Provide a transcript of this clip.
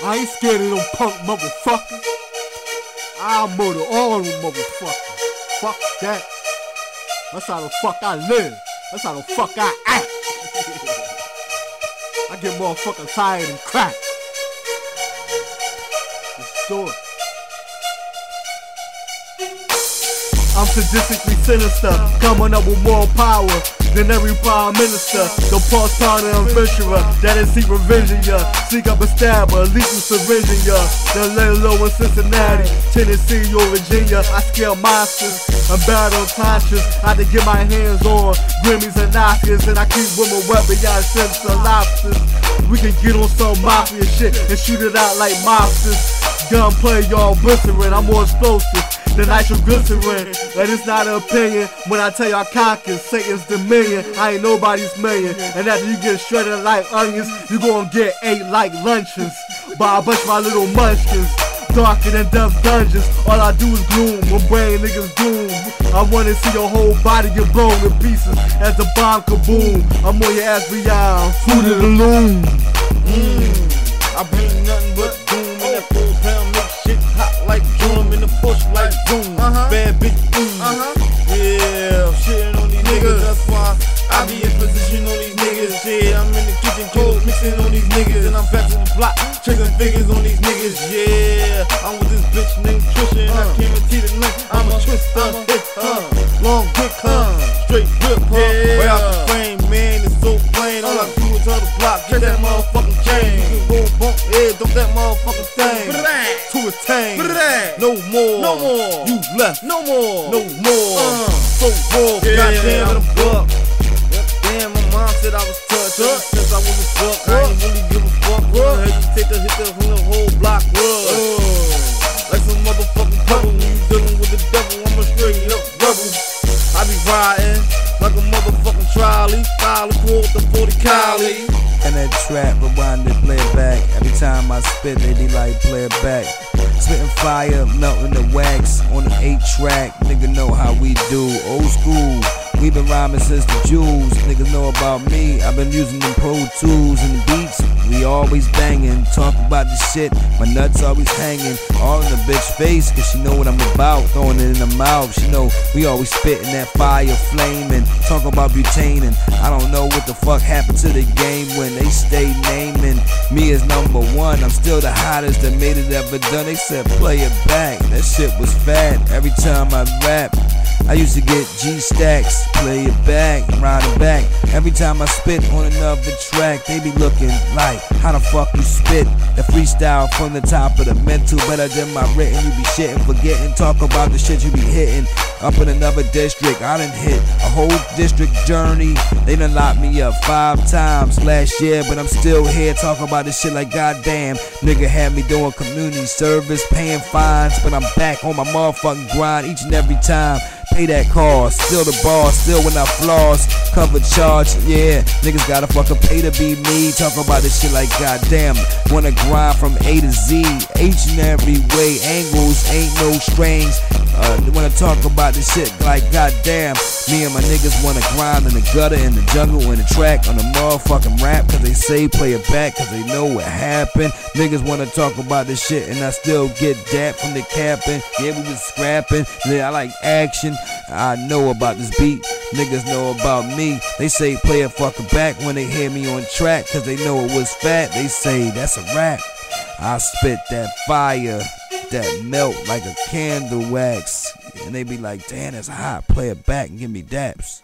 I ain't scared of them punk motherfuckers. I'll murder all them motherfuckers. Fuck that. That's how the fuck I live. That's how the fuck I act. I get motherfucking tired and crack. Let's do it. I'm sadistically sinister, coming up with more power than every prime minister. The pulse pounder adventurer that is seek revenge ya. Seek up a stabber, lethal syringe in ya. The lay low in Cincinnati, Tennessee or Virginia. I scare monsters, I'm battle conscious. I to get my hands on Grammys and Oscars, and I keep women wet beyond sense of lobsters. We can get on some mafia shit and shoot it out like mobsters. Gunplay, y'all blistering, I'm more explosive the nitroglycerin. Is not an opinion. When I tell I conquer Satan's dominion, I ain't nobody's million. And after you get shredded like onions, you gon' get ate like luncheons by a bunch of my little munchkins. Darker than death dungeons, all I do is gloom when brain niggas doom. I wanna see your whole body get blown to pieces as the bomb kaboom. I'm on your ass beyond, Food of the loom. Mm. I bring nothing but niggas. Shit, I'm in the kitchen cold mixing on these niggas. And I'm back to the block, chasing figures on these niggas. Yeah, I'm with this bitch named Trisha. And I Uh. came into the link. I'm a twister, I'm a- hit uh. Long dick her. Uh. Straight whip her. Yeah. Way out the frame, man. It's so plain. All I Uh. do is tell the block, get that motherfucking chain. Go bump head, dump that motherfucking thing. To attain. No more. No more. You left. No more. No more. Uh. So raw. Yeah. Goddamn, I'm buck. Mom said I was touched. Ever Since I was a buck, I ain't really give a fuck. I heard you take the hit the from the whole block rug. Like some motherfucking pebble. When you dealing with the devil, I'm a straight up rebel. I be riding like a motherfucking trolley. Style with the 40 collie. And that trap, rewind it, play it back. Every time I spit, they be like, play it back. Spitting fire, melting the wax on the 8 track. Nigga know how we do. Old school, we been rhyming since the Jews. Niggas know about me, I've been using them Pro Tools and the beats. We always banging, talk about the shit. My nuts always hanging, all in the bitch face, cause she know what I'm about. Throwing it in the mouth, she know we always spitting that fire, flaming. Talk about butane, And I don't know what the fuck happened to the game when they stay naming me as number one. I'm still the hottest that made it ever done. They said play it back, that shit was fat. Every time I rap, I used to get G stacks, play it back, ride it back. Every time I spit on another track, they be looking like, how the fuck you spit? The freestyle from the top of the mental, better than my written. You be shitting, forgetting, talk about the shit you be hitting. Up in another district, I done hit a whole district journey. They done locked me up five times last year, but I'm still here talking about this shit like goddamn. Nigga had me doing community service, paying fines, but I'm back on my motherfucking grind each and every time. Pay that cost, still the bar, still when I floss, cover charge, yeah. Niggas gotta fucking pay to be me. Talk about this shit like goddamn. Wanna grind from A to Z, each and every way. Angles ain't no strings. Uh, wanna talk about this shit like goddamn. Me and my niggas wanna grind in the gutter, in the jungle, in the track, on the motherfucking rap. Cause they say play it back, cause they know what happened. Niggas wanna talk about this shit, and I still get that from the capping. Yeah, we was scrapping. Yeah, I like action. I know about this beat. Niggas know about me. They say play it fucking back when they hear me on track, cause they know it was fat. They say that's a rap. I spit that fire that melt like a candle wax. And they be like, damn, that's hot. Play it back and give me daps.